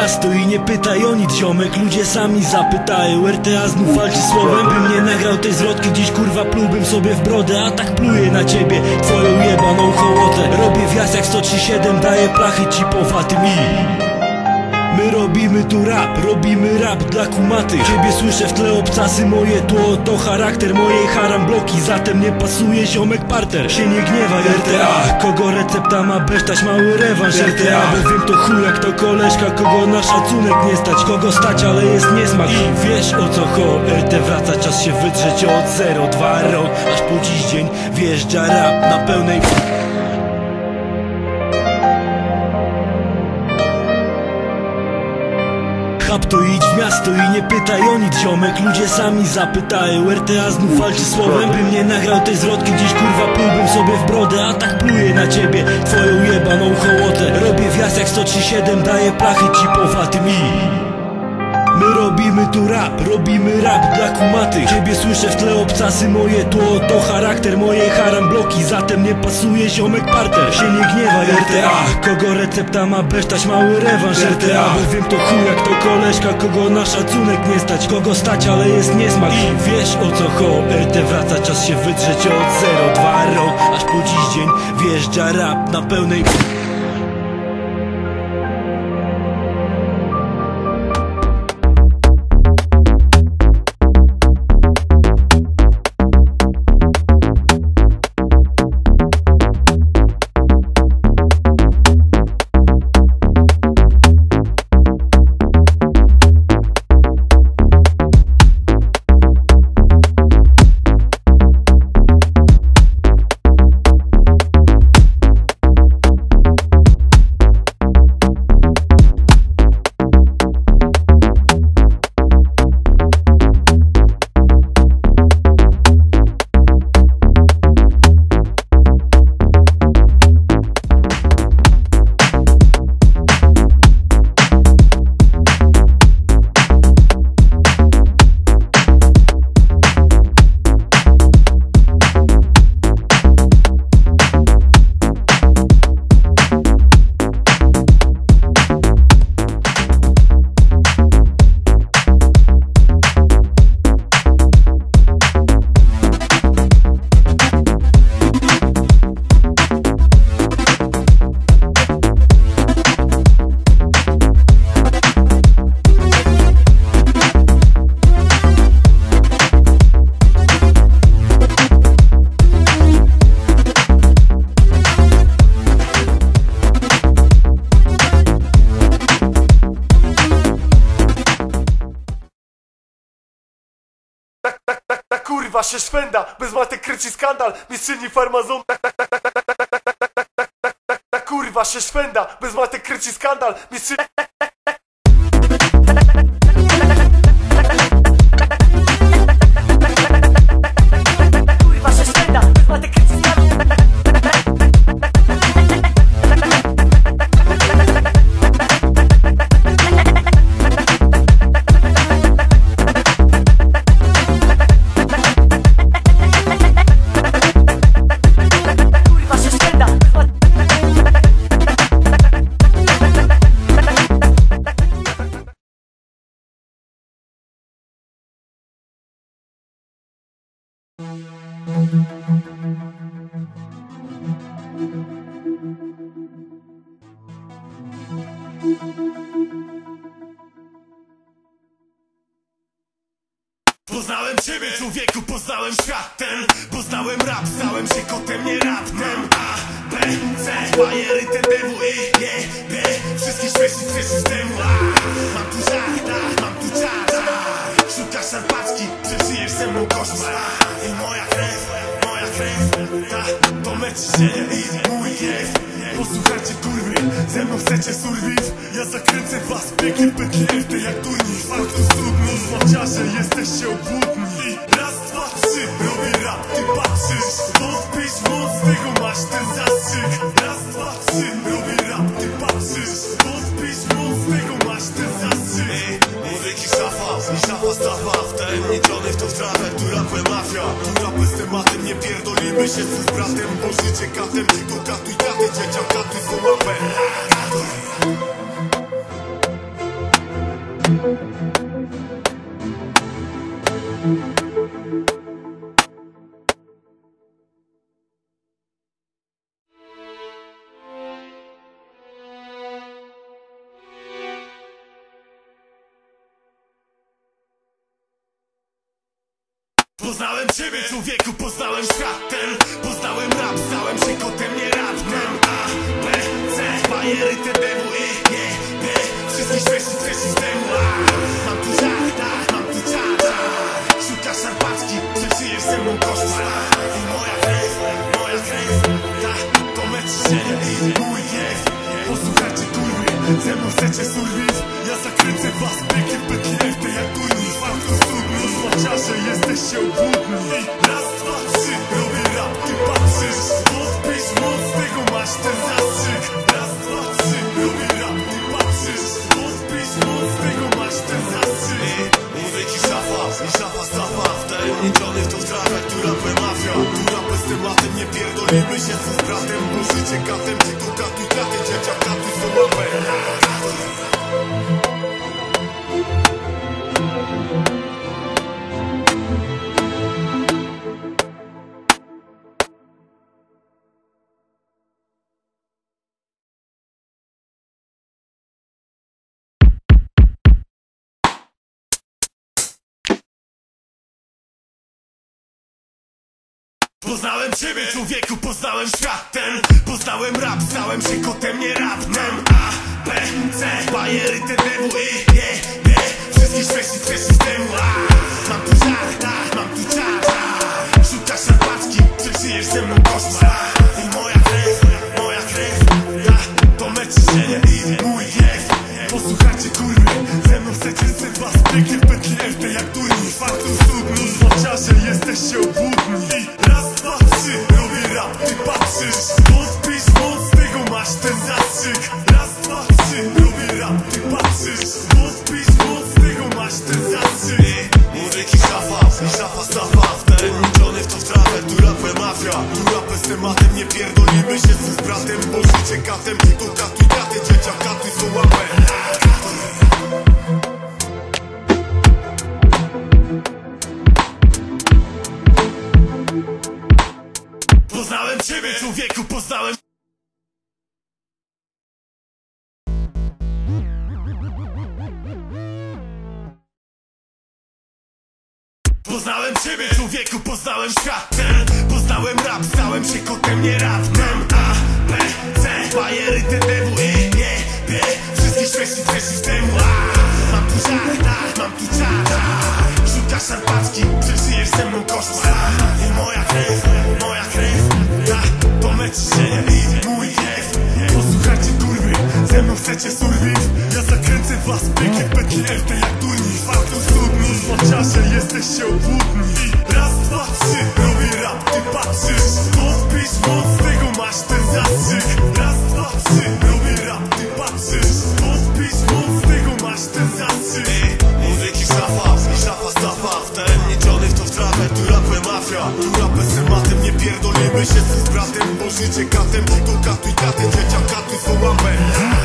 miasto i nie pytaj o nic ziomek. Ludzie sami zapytają. RTA znów walczy słowem Bym nie nagrał tej zwrotki. Dziś kurwa plułbym sobie w brodę A tak pluję na ciebie. Twoją jebaną hołotę Robię wjazd jak 137 daję plachy ci powatym i My robimy tu rap, robimy rap dla kumatych. Ciebie słyszę w tle obcasy moje tło To charakter mojej haram bloki Zatem nie pasuje ziomek parter Się nie gniewaj RTA Kogo recepta ma besztać mały rewanż? RTA Bo wiem to chuj jak to koleżka Kogo na szacunek nie stać? Kogo stać ale jest niesmak. I wiesz o co ho RT wraca czas się wydrzeć od 0, 2 rok Aż po dziś dzień wjeżdża rap na pełnej i nie pytaj o nic ziomek. Ludzie sami zapytają. RTA znów walczy słowem Bym nie nagrał tej zwrotki. Dziś kurwa plułbym sobie w brodę A tak pluję na ciebie. Twoją jebaną hołotę Robię wjazd jak 137 daję plachy ci powatym i My robimy tu rap, robimy rap dla kumatych. Ciebie słyszę w tle obcasy moje tło To charakter mojej haram bloki Zatem nie pasuje ziomek parter. Się nie gniewaj RTA Kogo recepta ma besztać mały rewanż RTA Bo wiem to chuj jak to koleżka Kogo na szacunek nie stać. Kogo stać ale jest niesmak I wiesz o co ho RT wraca czas się wydrzeć od 0, 2 rok Aż po dziś dzień wjeżdża rap na pełnej Kurwa się szwenda, bez matek kryci skandal, mistrzyni farmazon. Kurwa się szwenda, bez matek kryci skandal, mistrzyni... Poznałem ciebie, człowieku, poznałem świat ten. Poznałem rap, stałem się kotem, nie raptem. A, B, C, bajery, TDW i G, B Wszystkich śmieci z systemu A, mam tu żarta, mam tu czar. Szukasz szarpaczki, przeżyjesz ze mną koszmar. I moja krew, to mecz się mój jest Posłuchajcie kurwy, ze mną chcecie surviv Ja zakręcę was pięknie pęknięte jak turniej Faktu cudny, złaciarze, jesteście obłudni Raz, dwa, trzy, robię rap, ty patrzysz. Wątpisz, moc tego masz ten pierdolimy się z bratem Bo życie katem, tu katuj katy, dzieciak katuj z Poznałem ciebie, człowieku, poznałem świat ten Poznałem rap, stałem się kotem, nie raptem. A, B, C, bajery, TDW i nie, B Wszystkich śmiesznych treści z temu. A, mam tu żar, tak, mam tu czar, Szukasz szarpaczki, przeżyjesz ze mną koszmar. I moja krew, moja krew. Tak, to mecz i mój gniew Posłuchajcie kurwy, ze mną chcecie surwić Ja zakręcę was obłudni I raz, dwa, trzy, robię rap, ty patrzysz. Podpisz moc, tego masz ten zastrzyk. Raz, dwa, trzy, robię rap, ty patrzysz. Podpisz moc, tego masz ten zastrzyk. Muzyki szafa, i szafa stawa Wtajemniczony w to w trawę, tu rapę mafia. Tu rapę z tematem, nie pierdolimy się z bratem Bo życie katem, ty tu katuj katy, dzieciak katuj swą łapę Poznałem ciebie, człowieku, poznałem świat ten. Poznałem rap, stałem się kotem, nie raptem. A, B, C, bajery, TDW i nie, B Wszystkich śmiesznych treści systemu A, mam tu żar, mam tu czar Szukasz szarpaczki, przeżyjesz ze mną koszmar bratem Bo życie katem, tu katuj katy, dzieciak katuj swą łapę Poznałem ciebie, człowieku, poznałem Poznałem ciebie, człowieku, poznałem świat ten Poznałem rap, stałem się kotem, nie raptem. A, bajery, TDW i nie, B Wszystkich śmiesznych treści systemu. A, mam tu żar, tak, mam tu czar, czar Szukasz szarpaczki, przeżyjesz ze mną koszmar moja krew, moja krew. Tak, to mecz i mój gniew Posłuchajcie kurwy, ze mną chcecie surwić Ja zakręcę was bykiem petli FT jak turniej. Faktu studni, złociarze jesteście obłudni pierdolimy się z bratem Bo życie katem, tylko katuj katem Dzieciak katuj swą łapę